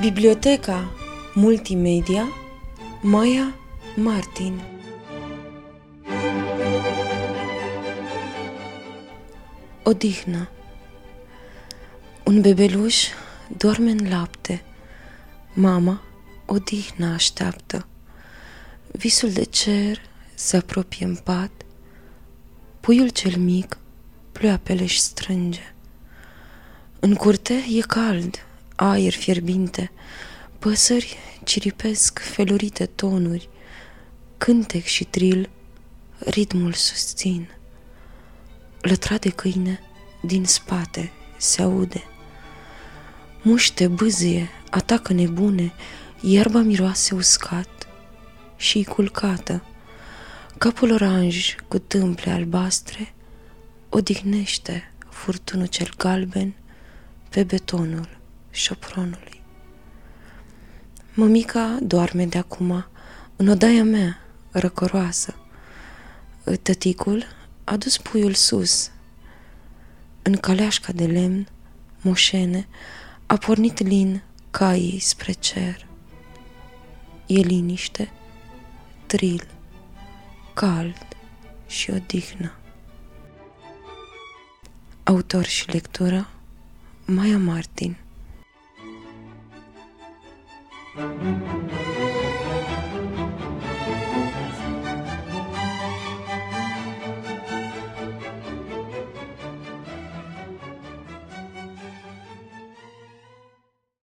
Biblioteca Multimedia Maya Martin. Odihnă. Un bebeluș doarme în lapte. Mama odihnă așteaptă. Visul de cer se apropie în pat. Puiul cel mic pleoapele și strânge. În curte e cald aer fierbinte, păsări ciripesc felurite tonuri, cântec și tril, ritmul susțin. Lătra de câine din spate se aude. Muște bâzie, atacă nebune, iarba miroase uscat și culcată. Capul oranj cu tâmple albastre odihnește furtunul cel galben pe betonul șopronului. Mămica doarme de acum în odaia mea, răcoroasă. Tăticul a dus puiul sus. În caleașca de lemn, moșene, a pornit lin caii spre cer. E liniște, tril, cald și odihnă. Autor și lectură Maya Martin thank you